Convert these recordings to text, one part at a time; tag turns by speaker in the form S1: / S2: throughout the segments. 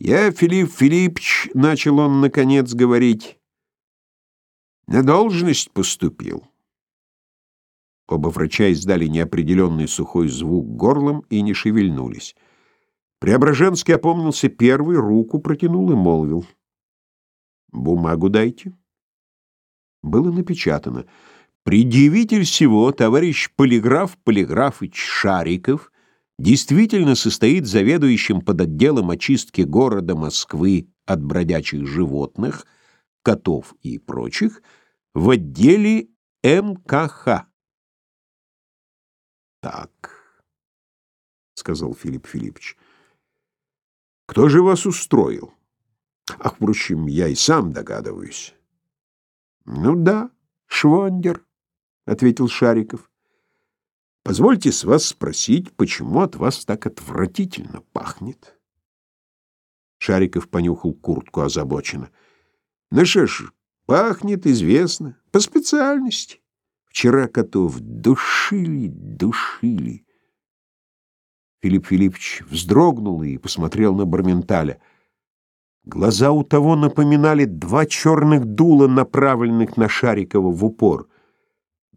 S1: Я, Филипп Филиппович, начал он наконец говорить, на должность поступил. Оба врача издали неопределенный сухой звук горлом и не шевельнулись. Преображенский опомнился первый, руку протянул и молвил. «Бумагу дайте». Было напечатано. «Предъявитель всего, товарищ Полиграф Полиграфыч Шариков, действительно состоит заведующим под отделом очистки города Москвы от бродячих животных, котов и прочих, в отделе МКХ». «Так», — сказал Филипп Филиппович, — кто же вас устроил? А, впрочем, я и сам догадываюсь. Ну да, Швондер, ответил Шариков. Позвольте с вас спросить, почему от вас так отвратительно пахнет? Шариков понюхал куртку озабоченно. Ну что ж, пахнет, известно, по специальности. Вчера котов душили, душили. Филипп Филиппович вздрогнул и посмотрел на Барменталя. Глаза у того напоминали два черных дула, направленных на Шарикова в упор.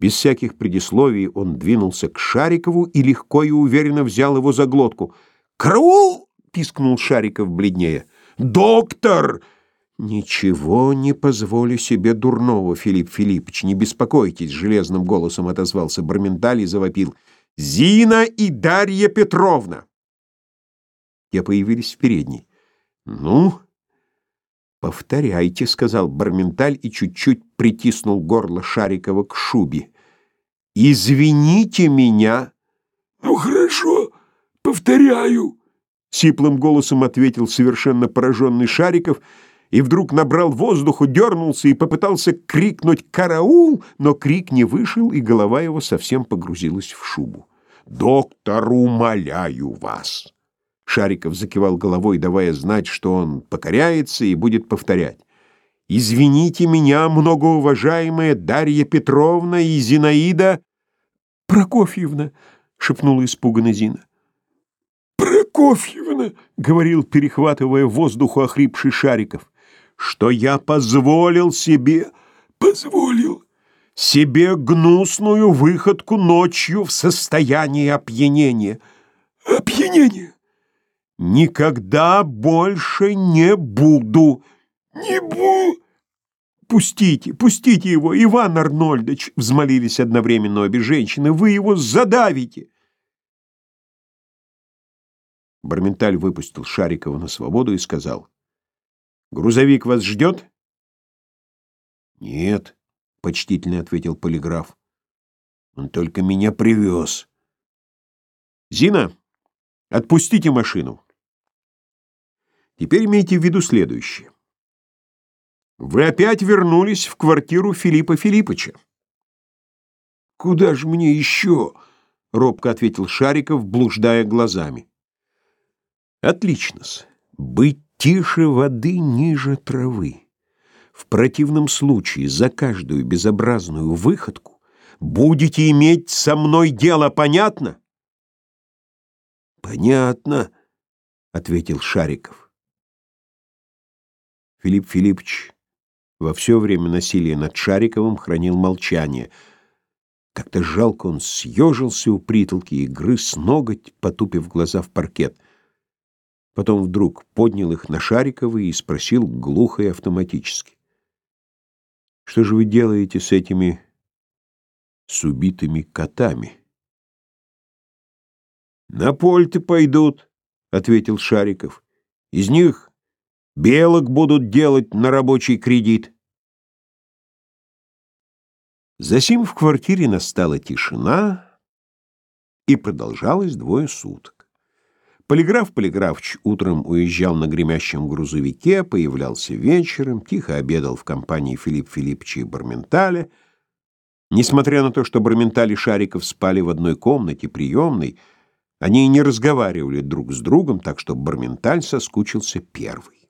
S1: Без всяких предисловий он двинулся к Шарикову и легко и уверенно взял его за глотку. «Караул!» — пискнул Шариков бледнее. «Доктор!» «Ничего не позволю себе дурного, Филипп Филиппович, не беспокойтесь!» — железным голосом отозвался Барменталь и завопил — Зина и Дарья Петровна. Я появились в передней. Ну, повторяйте, сказал Барменталь и чуть-чуть притиснул горло Шарикова к шубе. Извините меня.
S2: Ну хорошо, повторяю, сиплым голосом ответил совершенно пораженный Шариков и вдруг набрал воздуху, дернулся и попытался крикнуть «Караул!», но крик не вышел, и голова его совсем погрузилась в шубу. «Доктор, умоляю вас!» Шариков закивал головой, давая знать, что он покоряется и будет повторять. «Извините меня, многоуважаемая Дарья Петровна и Зинаида...»
S1: «Прокофьевна!» — шепнула испуганно Зина.
S2: «Прокофьевна!» — говорил, перехватывая воздуху охрипший Шариков
S1: что я позволил себе,
S2: позволил
S1: себе гнусную выходку ночью в состоянии опьянения.
S2: Опьянение?
S1: Никогда больше не буду.
S2: Не буду.
S1: «Пустите, пустите его, Иван Арнольдович!» — взмолились одновременно обе женщины. «Вы его задавите!» Барменталь выпустил Шарикова на свободу и сказал. Грузовик вас ждет?»
S3: «Нет», — почтительно ответил полиграф. «Он только меня привез».
S1: «Зина, отпустите машину». Теперь имейте в виду следующее. Вы опять вернулись в квартиру Филиппа Филиппыча.
S2: «Куда же мне еще?» — робко ответил Шариков, блуждая глазами.
S1: «Отлично-с. Быть тише воды ниже травы. В противном случае за каждую безобразную выходку будете иметь со мной дело, понятно?
S3: Понятно, ответил Шариков.
S1: Филипп Филиппович во все время насилия над Шариковым хранил молчание. Как-то жалко он съежился у притолки и грыз ноготь, потупив глаза в паркет — Потом вдруг поднял их на Шарикова и спросил глухо и автоматически. «Что же вы делаете с этими... с убитыми котами?»
S3: «На польты пойдут», — ответил Шариков. «Из них белок будут делать на рабочий кредит».
S1: Засим в квартире настала тишина и продолжалась двое суток. Полиграф Полиграфович утром уезжал на гремящем грузовике, появлялся вечером, тихо обедал в компании Филипп Филипповича и Барменталя. Несмотря на то, что Барменталь и Шариков спали в одной комнате, приемной, они и не разговаривали друг с другом, так что Барменталь соскучился первый.